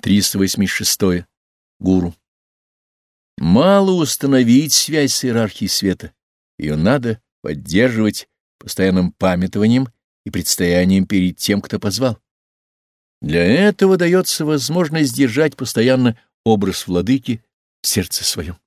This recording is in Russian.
386. Гуру. Мало установить связь с иерархией света. Ее надо поддерживать постоянным памятованием и предстоянием перед тем, кто позвал. Для этого дается возможность держать постоянно образ владыки в сердце своем.